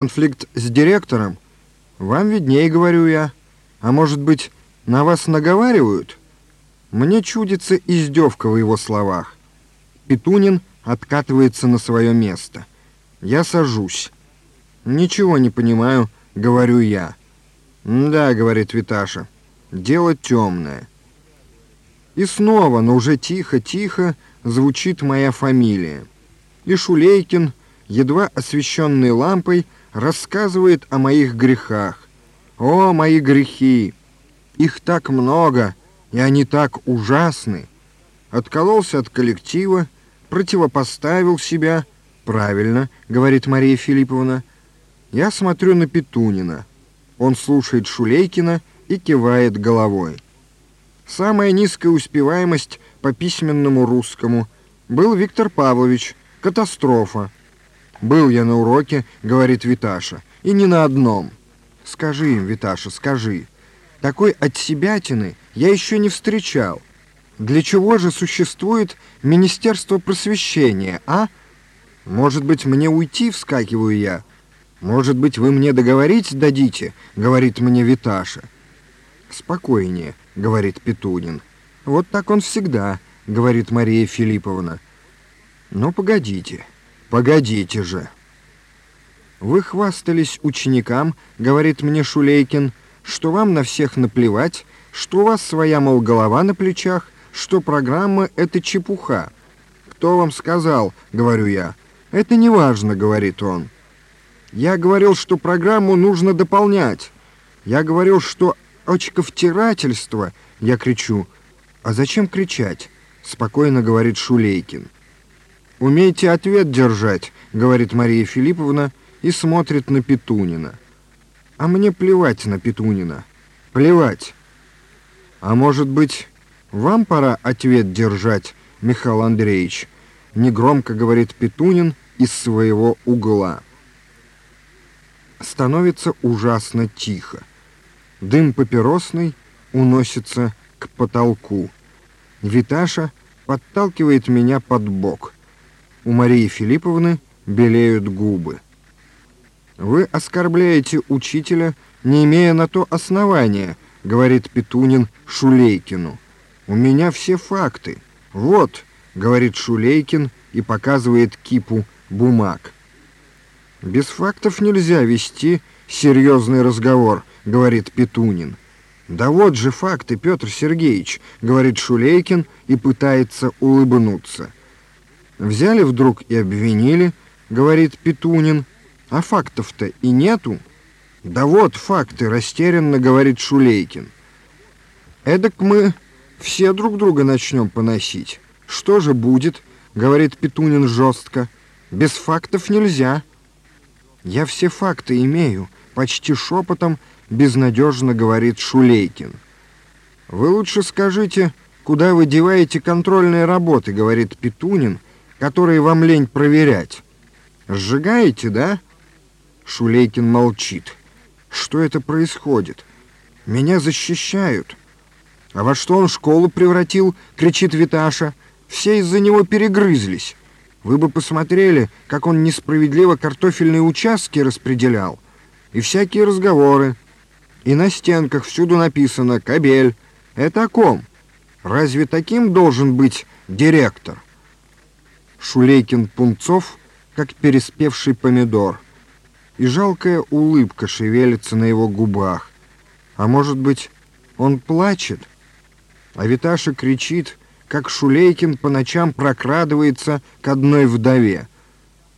конфликт с директором? Вам виднее, говорю я. А может быть, на вас наговаривают? Мне чудится издевка в его словах. Петунин откатывается на свое место. Я сажусь. Ничего не понимаю, говорю я. «Да», — говорит Виташа, — «дело темное». И снова, но уже тихо-тихо, звучит моя фамилия. И Шулейкин, едва освещенный лампой, рассказывает о моих грехах. О, мои грехи! Их так много, и они так ужасны. Откололся от коллектива, противопоставил себя. Правильно, говорит Мария Филипповна. Я смотрю на Петунина. Он слушает Шулейкина и кивает головой. Самая низкая успеваемость по письменному русскому был Виктор Павлович. Катастрофа. «Был я на уроке», — говорит Виташа, — «и не на одном». «Скажи им, Виташа, скажи. Такой отсебятины я еще не встречал. Для чего же существует Министерство просвещения, а? Может быть, мне уйти, вскакиваю я? Может быть, вы мне договорить дадите?» — говорит мне Виташа. «Спокойнее», — говорит Петунин. «Вот так он всегда», — говорит Мария Филипповна. «Ну, погодите». «Погодите же!» «Вы хвастались ученикам, — говорит мне Шулейкин, — что вам на всех наплевать, что у вас своя, мол, голова на плечах, что программа — это чепуха. Кто вам сказал, — говорю я. Это не важно, — говорит он. Я говорил, что программу нужно дополнять. Я говорил, что очковтирательство, я кричу. А зачем кричать? Спокойно говорит Шулейкин. «Умейте ответ держать», — говорит Мария Филипповна и смотрит на Петунина. «А мне плевать на Петунина. Плевать. А может быть, вам пора ответ держать, Михаил Андреевич?» Негромко говорит Петунин из своего угла. Становится ужасно тихо. Дым папиросный уносится к потолку. Виташа подталкивает меня под бок — у Марии Филипповны белеют губы. «Вы оскорбляете учителя, не имея на то основания», — говорит Петунин Шулейкину. «У меня все факты. Вот», — говорит Шулейкин и показывает кипу бумаг. «Без фактов нельзя вести серьезный разговор», — говорит Петунин. «Да вот же факты, Петр Сергеевич», — говорит Шулейкин и пытается улыбнуться. Взяли вдруг и обвинили, говорит Петунин. А фактов-то и нету. Да вот факты, растерянно говорит Шулейкин. Эдак мы все друг друга начнем поносить. Что же будет, говорит Петунин жестко. Без фактов нельзя. Я все факты имею, почти шепотом безнадежно говорит Шулейкин. Вы лучше скажите, куда вы деваете контрольные работы, говорит Петунин, которые вам лень проверять. Сжигаете, да?» Шулейкин молчит. «Что это происходит? Меня защищают». «А во что он школу превратил?» — кричит Виташа. «Все из-за него перегрызлись. Вы бы посмотрели, как он несправедливо картофельные участки распределял. И всякие разговоры. И на стенках всюду написано «Кабель». Это о ком? Разве таким должен быть директор?» Шулейкин-Пунцов, как переспевший помидор, и жалкая улыбка шевелится на его губах. А может быть, он плачет? А Виташа кричит, как Шулейкин по ночам прокрадывается к одной вдове.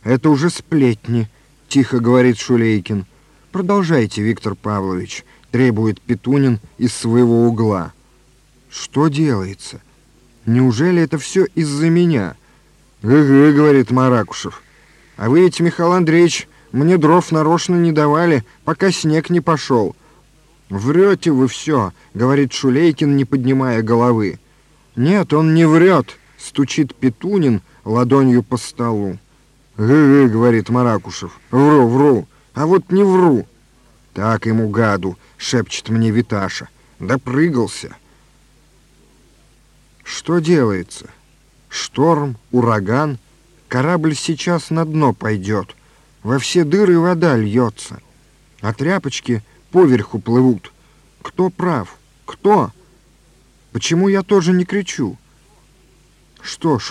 «Это уже сплетни», — тихо говорит Шулейкин. «Продолжайте, Виктор Павлович», — требует Петунин из своего угла. «Что делается? Неужели это все из-за меня?» «Гы-гы», — говорит Маракушев. «А вы ведь, Михаил Андреевич, мне дров нарочно не давали, пока снег не пошел». «Врете вы все», — говорит Шулейкин, не поднимая головы. «Нет, он не врет», — стучит Петунин ладонью по столу. «Гы-гы», — говорит Маракушев. «Вру, вру, а вот не вру». «Так ему гаду», — шепчет мне Виташа. «Допрыгался». «Что делается?» Шторм, ураган, корабль сейчас на дно пойдет. во все дыры вода льется, а тряпочки поверху плывут. Кто прав? Кто? Почему я тоже не кричу? Что, Шуля?